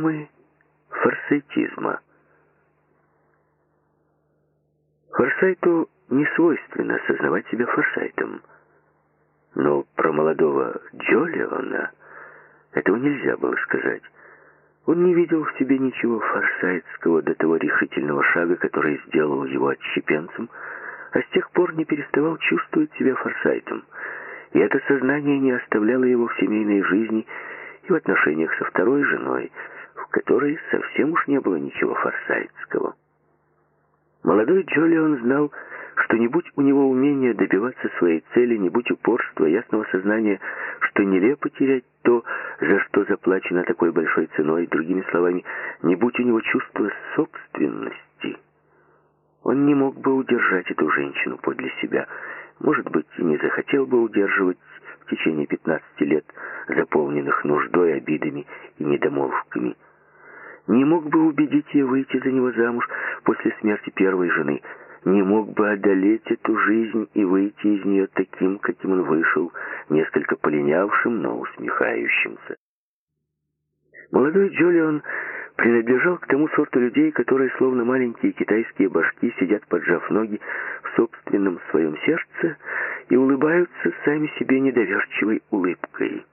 симптомы форсайтизма. Форсайту не свойственно осознавать себя форсайтом. Но про молодого Джолиона этого нельзя было сказать. Он не видел в себе ничего форсайтского до того решительного шага, который сделал его отщепенцем, а с тех пор не переставал чувствовать себя форсайтом. И это сознание не оставляло его в семейной жизни и в отношениях со второй женой, которой совсем уж не было ничего форсайтского. Молодой Джолион знал, что не будь у него умения добиваться своей цели, не будь упорства, ясного сознания, что нелепо терять то, за что заплачено такой большой ценой, другими словами, не будь у него чувства собственности, он не мог бы удержать эту женщину подле себя, может быть, и не захотел бы удерживать в течение 15 лет, заполненных нуждой, обидами и недомолвками. Не мог бы убедить ее выйти за него замуж после смерти первой жены, не мог бы одолеть эту жизнь и выйти из нее таким, каким он вышел, несколько полинявшим, но усмехающимся. Молодой Джолион принадлежал к тому сорту людей, которые, словно маленькие китайские башки, сидят, поджав ноги в собственном своем сердце и улыбаются сами себе недоверчивой улыбкой.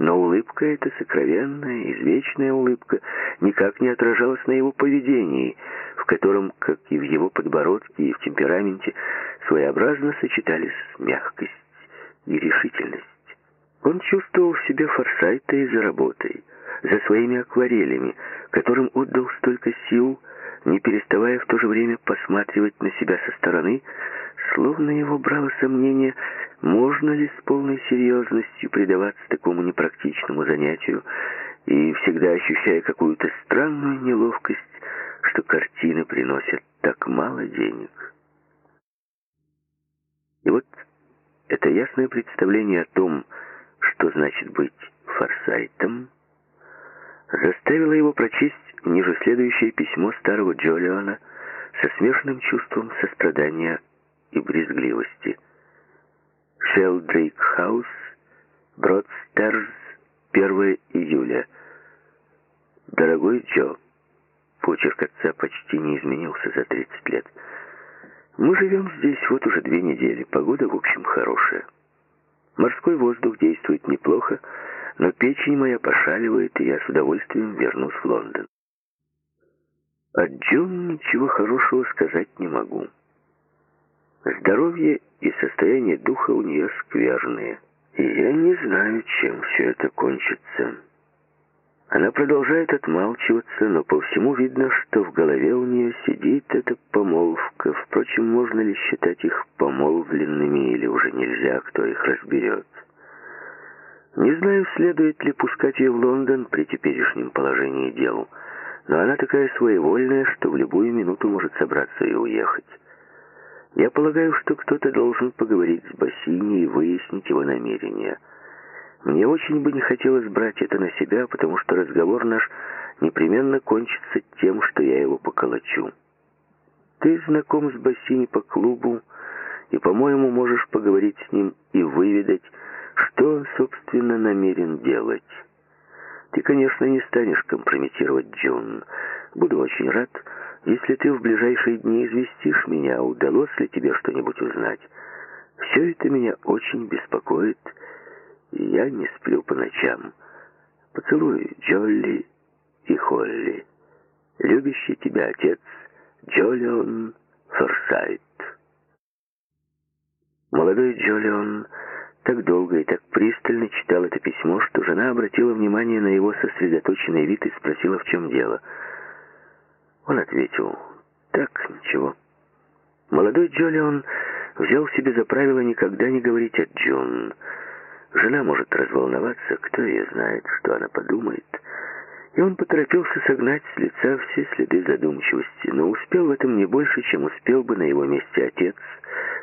Но улыбка эта сокровенная, извечная улыбка никак не отражалась на его поведении, в котором, как и в его подбородке и в темпераменте, своеобразно сочетались мягкость и решительность. Он чувствовал в себе форсайта и за работой, за своими акварелями, которым отдал столько сил, не переставая в то же время посматривать на себя со стороны, словно его брало сомнение, можно ли с полной серьезностью предаваться такому непрактичному занятию, и всегда ощущая какую-то странную неловкость, что картины приносят так мало денег. И вот это ясное представление о том, что значит быть форсайтом, заставило его прочесть ниже следующее письмо старого Джолиона со смешанным чувством сострадания и брезгливости. Шелдрейк Хаус, Бродстерс, 1 июля. Дорогой Джо, почерк отца почти не изменился за 30 лет. Мы живем здесь вот уже две недели, погода в общем хорошая. Морской воздух действует неплохо, но печень моя пошаливает, и я с удовольствием вернусь в Лондон. О Джон ничего хорошего сказать не могу. Здоровье и состояние духа у нее скверные, и я не знаю, чем все это кончится. Она продолжает отмалчиваться, но по всему видно, что в голове у нее сидит эта помолвка. Впрочем, можно ли считать их помолвленными, или уже нельзя, кто их разберет. Не знаю, следует ли пускать ее в Лондон при теперешнем положении дел, но она такая своевольная, что в любую минуту может собраться и уехать. Я полагаю, что кто-то должен поговорить с Бассини и выяснить его намерения. Мне очень бы не хотелось брать это на себя, потому что разговор наш непременно кончится тем, что я его поколочу. Ты знаком с Бассини по клубу, и, по-моему, можешь поговорить с ним и выведать, что он, собственно, намерен делать. Ты, конечно, не станешь компрометировать Джон. Буду очень рад, если ты в ближайшие дни известишь меня, удалось ли тебе что-нибудь узнать. Все это меня очень беспокоит, и я не сплю по ночам. Поцелуй Джолли и Холли. Любящий тебя отец Джолион Форсайт. Молодой Джолион так долго и так пристально читал это письмо, что жена обратила внимание на его сосредоточенный вид и спросила, в чем дело. Он ответил, так, ничего. Молодой Джолион взял себе за правило никогда не говорить о Джон. Жена может разволноваться, кто ее знает, что она подумает. И он поторопился согнать с лица все следы задумчивости, но успел в этом не больше, чем успел бы на его месте отец,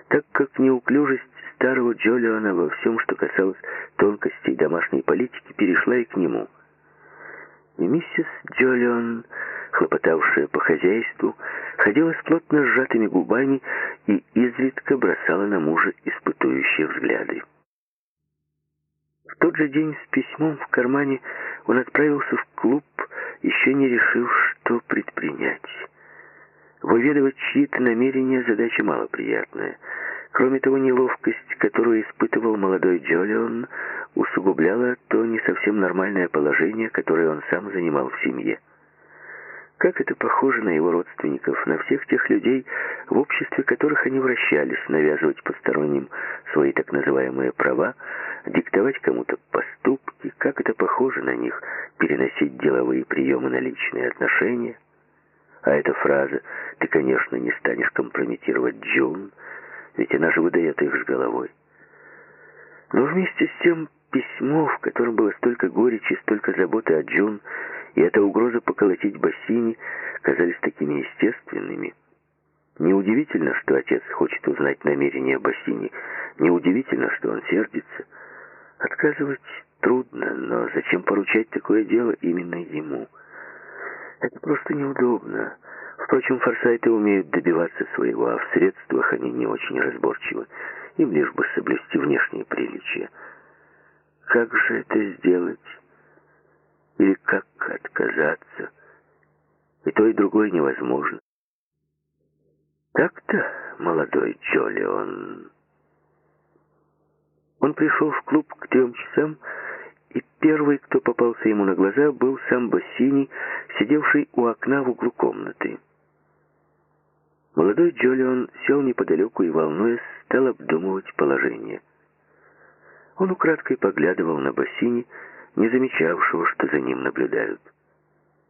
так как неуклюжесть старого Джолиона во всем, что касалось тонкостей домашней политики, перешла и к нему. И миссис Джолион, хлопотавшая по хозяйству, ходила с плотно сжатыми губами и изредка бросала на мужа испытующие взгляды. В тот же день с письмом в кармане он отправился в клуб, еще не решив, что предпринять. Выведывать чьи-то намерения – задача малоприятная. Кроме того, неловкость, которую испытывал молодой Джолион, усугубляла то не совсем нормальное положение, которое он сам занимал в семье. Как это похоже на его родственников, на всех тех людей, в обществе которых они вращались, навязывать посторонним свои так называемые права, диктовать кому-то поступки, как это похоже на них, переносить деловые приемы на личные отношения. А эта фраза «ты, конечно, не станешь компрометировать Джун», ведь она же выдает их с головой. Но вместе с тем письмо, в котором было столько горечи, столько заботы о Джун, и эта угроза поколотить Бассини казались такими естественными. Неудивительно, что отец хочет узнать намерения Бассини. Неудивительно, что он сердится. Отказывать трудно, но зачем поручать такое дело именно ему? Это просто неудобно. Впрочем, форсайты умеют добиваться своего, а в средствах они не очень разборчивы. Им лишь бы соблюсти внешние приличия. Как же это сделать? Или как отказаться? И то, и другое невозможно. Так-то, молодой Джолион. Он пришел в клуб к трем часам, и первый, кто попался ему на глаза, был сам Бассини, сидевший у окна в углу комнаты. Молодой Джолион сел неподалеку и, волнуясь, стал обдумывать положение. Он украдкой поглядывал на Бассини, не замечавшего, что за ним наблюдают.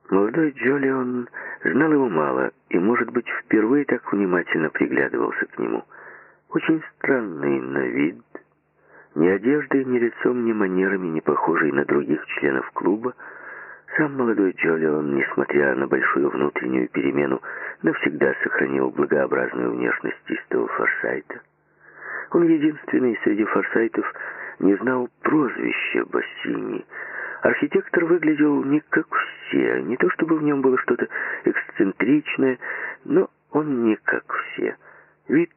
Молодой Джолион знал его мало и, может быть, впервые так внимательно приглядывался к нему. Очень странный на вид, ни одеждой, ни лицом, ни манерами не похожий на других членов клуба, сам молодой Джолион, несмотря на большую внутреннюю перемену, навсегда сохранил благообразную внешность чистого форсайта. Он единственный среди форсайтов не знал прозвища Бассини. Архитектор выглядел не как все, не то чтобы в нем было что-то эксцентричное, но он не как все. Вид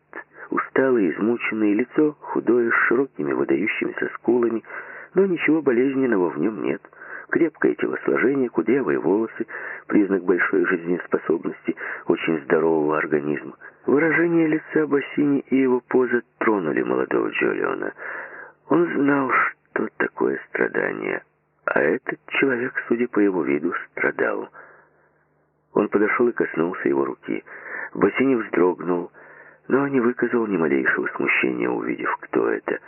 усталый, измученный, лицо худое, с широкими выдающимися скулами, но ничего болезненного в нем нет. Крепкое телосложение, кудрявые волосы, признак большой жизнеспособности, очень здорового организма. Выражение лица Бассини и его поза тронули молодого Джолиона. Он знал, что такое страдание, а этот человек, судя по его виду, страдал. Он подошел и коснулся его руки. Бассини вздрогнул, но не выказал ни малейшего смущения, увидев, кто это.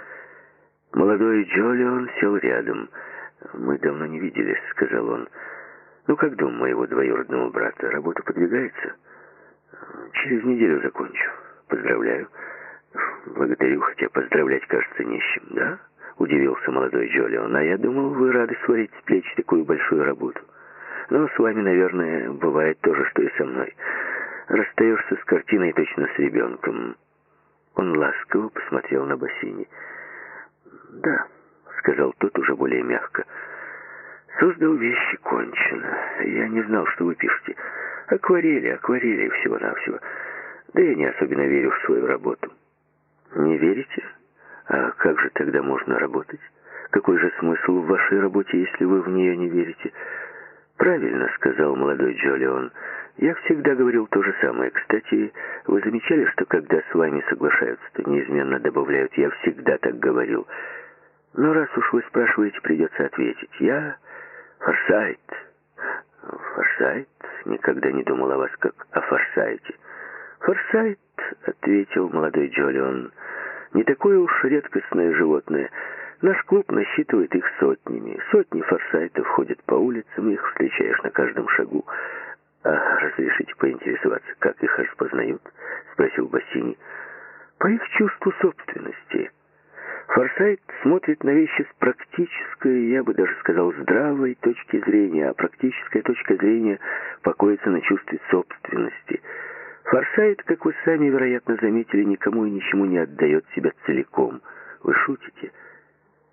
Молодой Джолион сел рядом. «Мы давно не виделись», — сказал он. «Ну, как дом моего двоюродного брата? Работа подвигается?» «Через неделю закончу. Поздравляю». «Благодарю, хотя поздравлять, кажется, чем, да?» Удивился молодой Джолион. «А я думал, вы рады сварить с плеч такую большую работу. Но с вами, наверное, бывает то же, что и со мной. Расстаешься с картиной точно с ребенком». Он ласково посмотрел на бассейне. «Да», — сказал тот уже более мягко. «Создал вещи кончено. Я не знал, что вы пишете. Акварели, акварели всего-навсего. Да я не особенно верю в свою работу». Не верите? А как же тогда можно работать? Какой же смысл в вашей работе, если вы в нее не верите? Правильно сказал молодой Джолион. Я всегда говорил то же самое. Кстати, вы замечали, что когда с вами соглашаются, то неизменно добавляют «я всегда так говорил». Но раз уж вы спрашиваете, придется ответить. Я Форсайт. Форсайт? Никогда не думал о вас как о Форсайте. Форсайт, ответил молодой Джолион, не такое уж редкостное животное. Наш клуб насчитывает их сотнями. Сотни форсайтов ходят по улицам, их встречаешь на каждом шагу. «А разрешите поинтересоваться, как их распознают?» — спросил Бассини. «По их чувству собственности». Форсайт смотрит на вещи с практической, я бы даже сказал, здравой точки зрения, а практическая точка зрения покоится на чувстве собственности — Форсайт, как вы сами, вероятно, заметили, никому и ничему не отдает себя целиком. Вы шутите?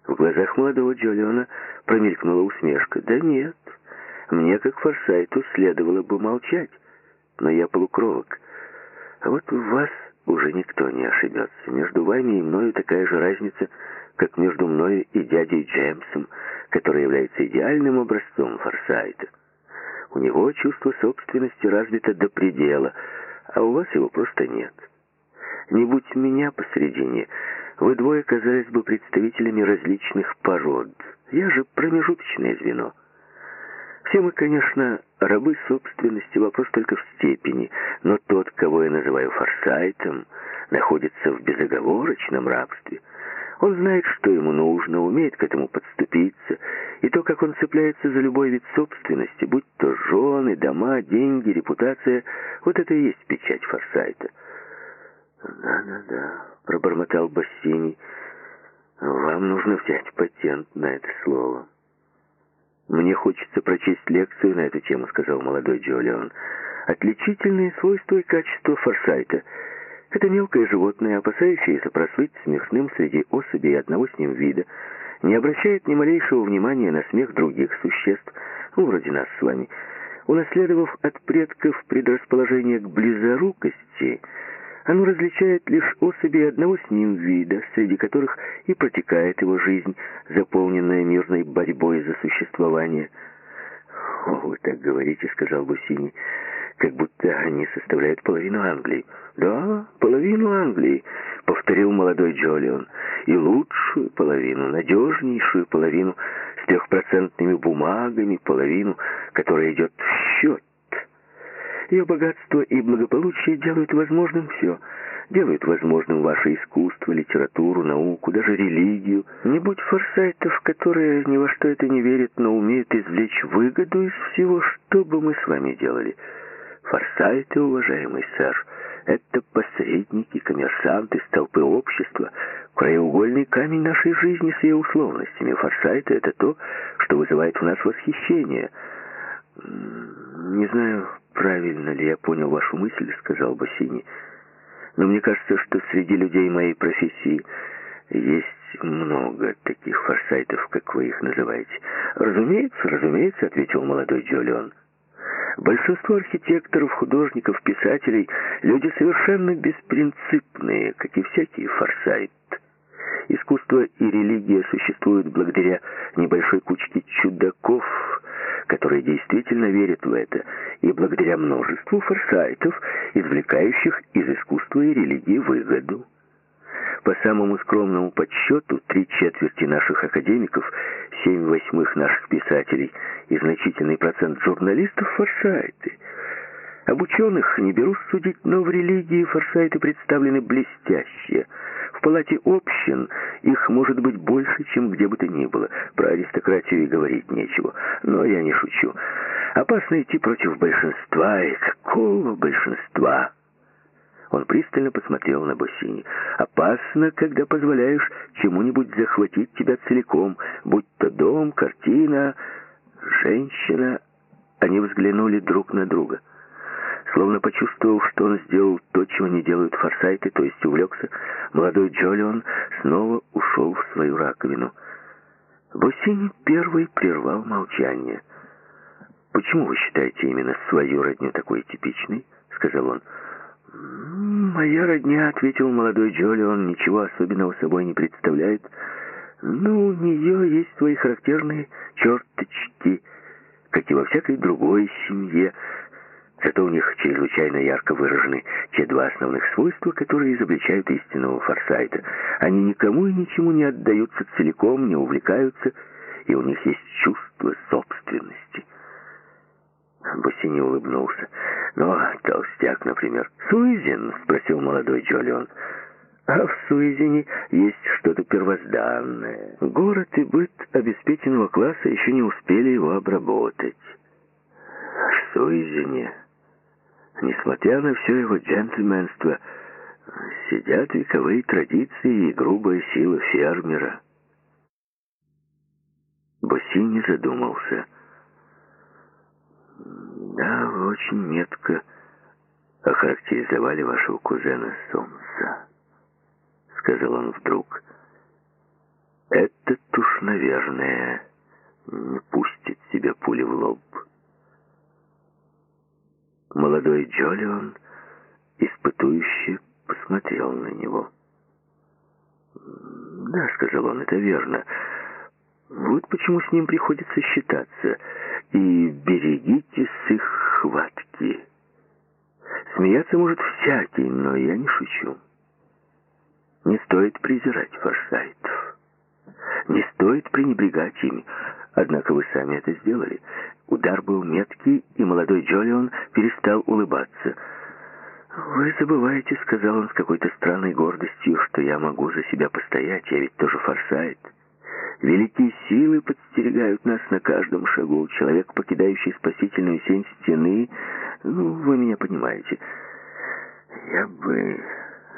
В глазах молодого Джолиона промелькнула усмешка. Да нет, мне, как Форсайту, следовало бы молчать, но я полукровок. А вот в вас уже никто не ошибется. Между вами и мною такая же разница, как между мною и дядей Джеймсом, который является идеальным образцом Форсайта. У него чувство собственности развито до предела, а у вас его просто нет. Не будь меня посередине, вы двое казались бы представителями различных пород. Я же промежуточное звено. Все мы, конечно, рабы собственности, вопрос только в степени, но тот, кого я называю форсайтом, находится в безоговорочном рабстве. Он знает, что ему нужно, умеет к этому подступиться, и то, как он цепляется за любой вид собственности, будь то жены, дома, деньги, репутация, вот это и есть печать форсайта. «Да-да-да», — пробормотал Бассини, — «вам нужно взять патент на это слово». «Мне хочется прочесть лекцию на эту тему», — сказал молодой Джолион. «Отличительные свойства и качества форсайта. Это мелкое животное, опасающееся прослыть смешным среди особей одного с ним вида, не обращает ни малейшего внимания на смех других существ, ну, вроде нас с вами. Унаследовав от предков предрасположение к близорукости, оно различает лишь особи одного с ним вида, среди которых и протекает его жизнь, заполненная мирной борьбой за существование. «О, вы так говорите», — сказал Бусини, — «как будто они составляют половину Англии». «Да, половину Англии», — повторил молодой Джолион, — «и лучшую половину, надежнейшую половину, с трехпроцентными бумагами, половину, которая идет в счет». Ее богатство и благополучие делают возможным все. Делают возможным ваше искусство, литературу, науку, даже религию. Не будь форсайтов, которые ни во что это не верят, но умеют извлечь выгоду из всего, что бы мы с вами делали. Форсайты, уважаемый сэр, это посредники, коммерсанты, столпы общества, краеугольный камень нашей жизни с ее условностями. Форсайты — это то, что вызывает в нас восхищение. Не знаю, правильно ли я понял вашу мысль, сказал Бассини. Но мне кажется, что среди людей моей профессии есть много таких форсайтов, как вы их называете. Разумеется, разумеется, ответил молодой Джолион. Большинство архитекторов, художников, писателей — люди совершенно беспринципные, как и всякий форсайт. Искусство и религия существуют благодаря небольшой кучке чудаков, которые действительно верят в это, и благодаря множеству форсайтов, извлекающих из искусства и религии выгоду. По самому скромному подсчету, три четверти наших академиков, семь восьмых наших писателей и значительный процент журналистов – форсайты. Об ученых не берусь судить, но в религии форсайты представлены блестяще – в палате общин их может быть больше, чем где бы то ни было. Про аристократию и говорить нечего. Но я не шучу. Опасно идти против большинства. И какого большинства? Он пристально посмотрел на Боссини. «Опасно, когда позволяешь чему-нибудь захватить тебя целиком, будь то дом, картина, женщина». Они взглянули друг на друга. Словно почувствовав, что он сделал то, чего не делают форсайты, то есть увлекся, молодой Джолион снова ушел в свою раковину. Босини первый прервал молчание. «Почему вы считаете именно свою родню такой типичной?» — сказал он. «Моя родня», — ответил молодой Джолион, — «ничего особенного собой не представляет. Ну, у нее есть свои характерные черточки, как и во всякой другой семье». Зато у них чрезвычайно ярко выражены те два основных свойства, которые изобличают истинного форсайта. Они никому и ничему не отдаются целиком, не увлекаются, и у них есть чувство собственности. Бассини улыбнулся. «Ну, а толстяк, например». «Суизин?» — спросил молодой Джолион. «А в Суизине есть что-то первозданное. Город и быт обеспеченного класса еще не успели его обработать». «В Суизине...» Несмотря на все его джентльменство, сидят вековые традиции и грубая сила фермера. Боссини задумался. «Да, вы очень метко охарактеризовали вашего кузена Сомса», — сказал он вдруг. «Этот уж, наверное, не пустит себе пули в лоб». Молодой Джолион испытующе посмотрел на него. «Да», — сказал он, — «это верно. Вот почему с ним приходится считаться. И берегитесь их хватки. Смеяться может всякий, но я не шучу. Не стоит презирать форсайтов. Не стоит пренебрегать ими. Однако вы сами это сделали. Удар был меткий, и молодой Джолион перестал улыбаться. «Вы забываете», — сказал он с какой-то странной гордостью, «что я могу за себя постоять, я ведь тоже форсайт. Великие силы подстерегают нас на каждом шагу. Человек, покидающий спасительную сень стены, ну, вы меня понимаете. Я бы...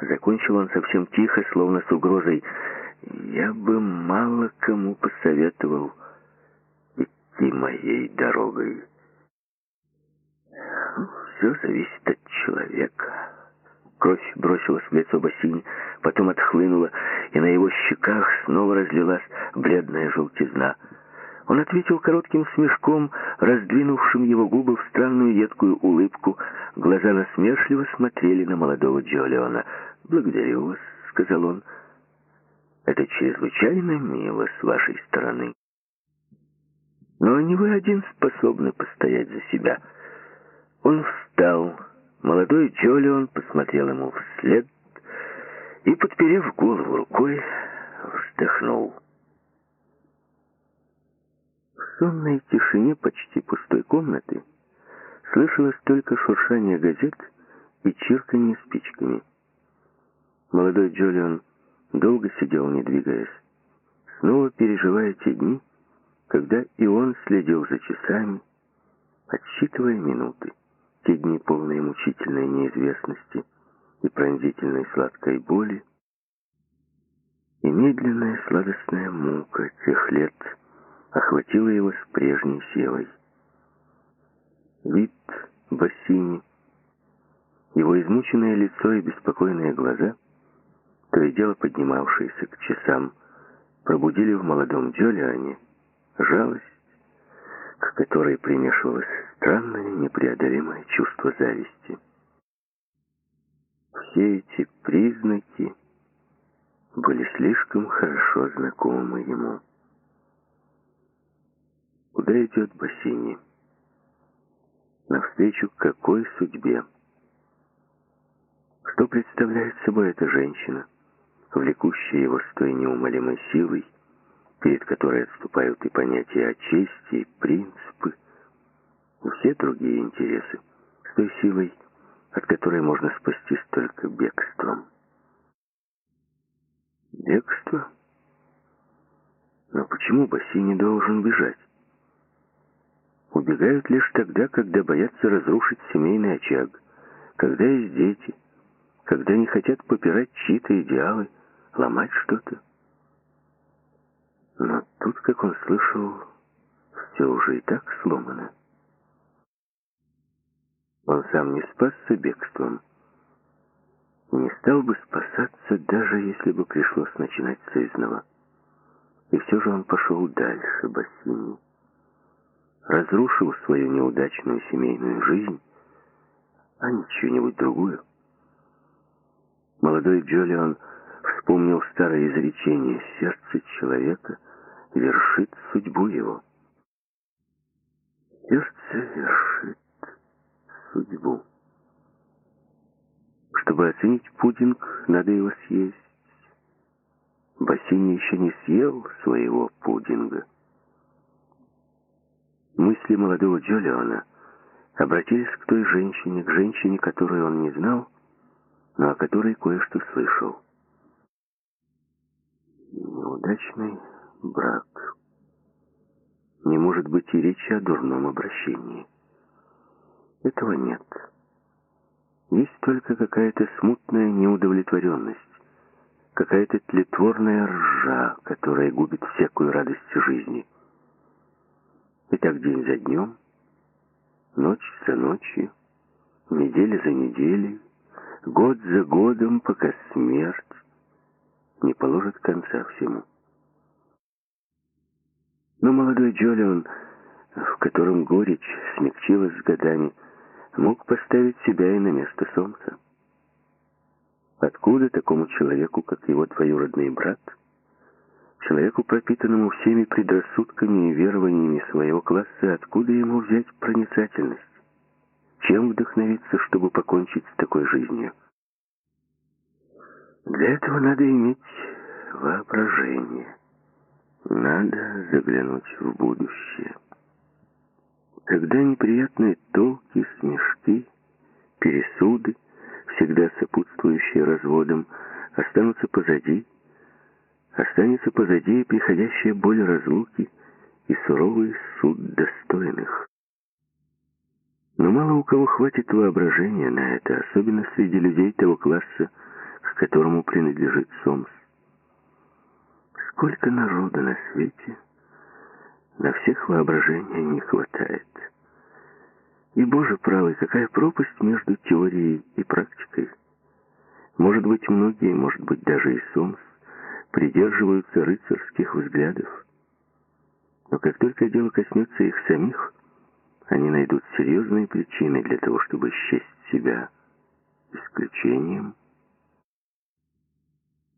Закончил он совсем тихо, словно с угрозой. Я бы мало кому посоветовал идти моей дорогой. Ну, Все зависит от человека. Кровь бросилась в лицо Бассини, потом отхлынула, и на его щеках снова разлилась бледная желтизна. Он ответил коротким смешком, раздвинувшим его губы в странную едкую улыбку. Глаза насмешливо смотрели на молодого Джолиона. «Благодарю вас», — сказал он. «Это чрезвычайно мило с вашей стороны. Но не вы один способны постоять за себя». Он встал. Молодой Джолион посмотрел ему вслед и, подперев голову рукой, вздохнул. В сонной тишине почти пустой комнаты слышалось только шуршание газет и чирканье спичками. Молодой Джолион долго сидел, не двигаясь, снова переживая те дни, когда и он следил за часами, отсчитывая минуты. Те дни полные мучительной неизвестности и пронзительной сладкой боли, и медленная сладостная мука тех лет охватила его с прежней силой. Вид Бассини, его измученное лицо и беспокойные глаза, то и дело поднимавшиеся к часам, пробудили в молодом Джолиане жалость, к которой примешивалось странное непреодолимое чувство зависти. Все эти признаки были слишком хорошо знакомы ему. Куда идет Бассини? Навстречу какой судьбе? Что представляет собой эта женщина, влекущая его с той неумолимой силой, перед которой отступают и понятия о чести, и принципы, и все другие интересы, с той силой, от которой можно спастись только бегством. Бегство? Но почему Басси не должен бежать? Убегают лишь тогда, когда боятся разрушить семейный очаг, когда есть дети, когда не хотят попирать чьи-то идеалы, ломать что-то. Но тут, как он слышал, все уже и так сломано. Он сам не спасся бегством. Не стал бы спасаться, даже если бы пришлось начинать с изного. И все же он пошел дальше Бассини. Разрушил свою неудачную семейную жизнь, а не чью-нибудь другую. Молодой Джолион вспомнил старое изречение «Сердце человека вершит судьбу его». Сердце вершит судьбу. Чтобы оценить пудинг, надо его съесть. Бассейн еще не съел своего пудинга. Мысли молодого Джолиона обратились к той женщине, к женщине, которую он не знал, но о которой кое-что слышал. Неудачный брак. Не может быть и речи о дурном обращении. Этого нет. Есть только какая-то смутная неудовлетворенность, какая-то тлетворная ржа, которая губит всякую радость жизни. И так день за днем, ночь за ночью, неделя за неделей, год за годом, пока смерть не положит конца всему. Но молодой Джолион, в котором горечь смягчилась с годами, мог поставить себя и на место солнца. Откуда такому человеку, как его двоюродный брат, Человеку, пропитанному всеми предрассудками и верованиями своего класса, откуда ему взять проницательность? Чем вдохновиться, чтобы покончить с такой жизнью? Для этого надо иметь воображение. Надо заглянуть в будущее. Когда неприятные толки, смешки, пересуды, всегда сопутствующие разводам, останутся позади, останется позади и приходящая боль разлуки и суровый суд достойных. Но мало у кого хватит воображения на это, особенно среди людей того класса, к которому принадлежит Сомс. Сколько народа на свете, на всех воображения не хватает. И, Боже правый, какая пропасть между теорией и практикой. Может быть, многие, может быть, даже и Сомс, придерживаются рыцарских взглядов. Но как только дело коснется их самих, они найдут серьезные причины для того, чтобы счесть себя исключением.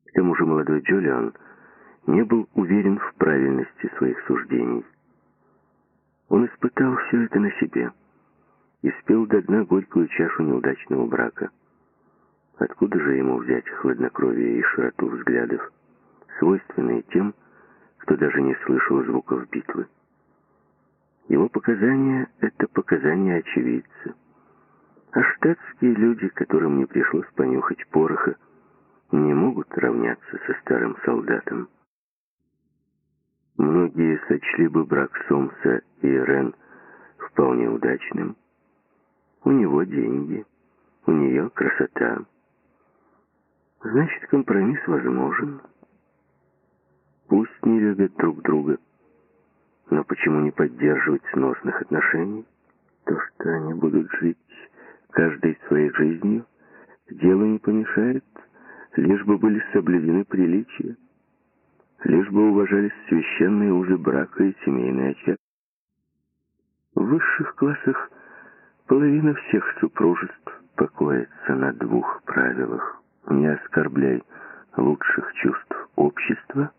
К тому же молодой Джолион не был уверен в правильности своих суждений. Он испытал все это на себе и спел до дна горькую чашу неудачного брака. Откуда же ему взять хладнокровие и широту взглядов, свойственные тем, кто даже не слышал звуков битвы? Его показания — это показания очевидца. А штатские люди, которым не пришлось понюхать пороха, не могут равняться со старым солдатом. Многие сочли бы брак Сомса и Рен вполне удачным. У него деньги, у нее красота. Значит, компромисс возможен. Пусть не любят друг друга, но почему не поддерживать сносных отношений? То, что они будут жить каждой своей жизнью, делу не помешает, лишь бы были соблюдены приличия лишь бы уважались священные узы брака и семейный очаг. В высших классах половина всех супружеств покоится на двух правилах. Не оскорбляй лучших чувств общества,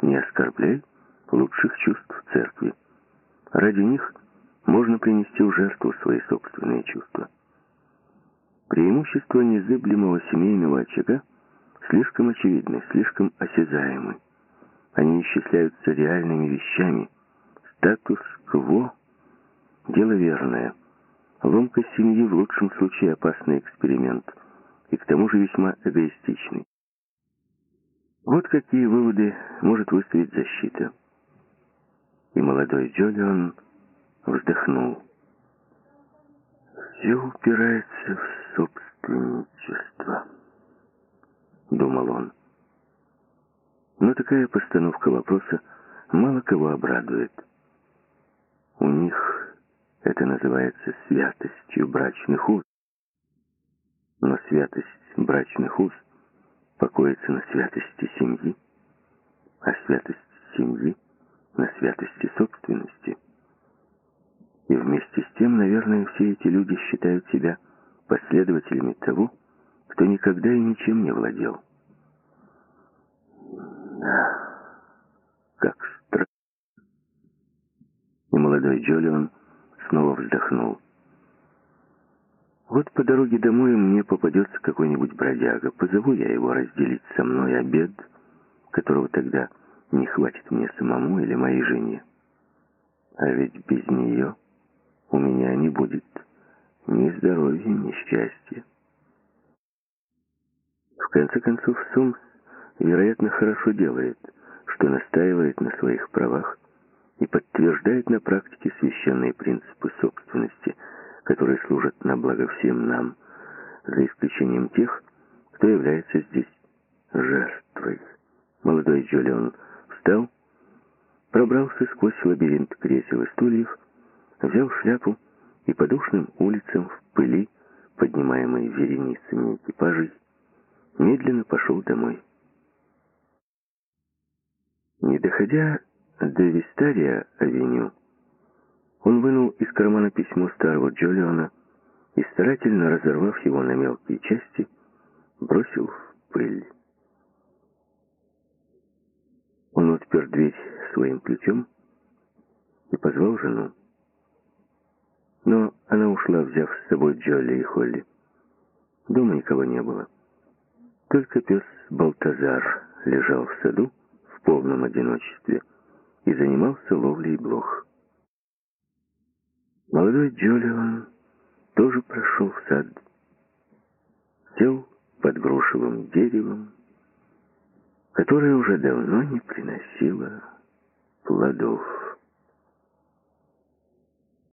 не оскорбляй лучших чувств церкви. Ради них можно принести в жертву свои собственные чувства. Преимущество незыблемого семейного очага слишком очевидны, слишком осязаемы. Они исчисляются реальными вещами. Статус-кво – дело верное. Ломка семьи в лучшем случае опасный эксперимент, и к тому же весьма эгоистичный. Вот какие выводы может выставить защита. И молодой Джолион вздохнул. «Все упирается в собственничество», — думал он. Но такая постановка вопроса мало кого обрадует. У них это называется святостью брачных уз. Но святость брачных уз покоится на святости семьи, а святость семьи на святости собственности. И вместе с тем, наверное, все эти люди считают себя последователями того, кто никогда и ничем не владел. Да, как странно. И молодой Джолион снова вздохнул. Вот по дороге домой мне попадется какой-нибудь бродяга. Позову я его разделить со мной обед, которого тогда не хватит мне самому или моей жене. А ведь без нее у меня не будет ни здоровья, ни счастья. В конце концов, Вероятно, хорошо делает, что настаивает на своих правах и подтверждает на практике священные принципы собственности, которые служат на благо всем нам, за исключением тех, кто является здесь жертвой. Молодой Джолион встал, пробрался сквозь лабиринт кресел и стульев, взял шляпу и по душным улицам в пыли, поднимаемой вереницами экипажей, медленно пошел домой. Не доходя до Вистария-авеню, он вынул из кармана письмо старого Джолиона и, старательно разорвав его на мелкие части, бросил в пыль. Он отпер дверь своим ключом и позвал жену. Но она ушла, взяв с собой Джоли и Холли. Дома никого не было. Только пес Балтазар лежал в саду полном одиночестве и занимался ловлей блох. Молодой Джолион тоже прошел в сад, сел под грушевым деревом, которое уже давно не приносило плодов.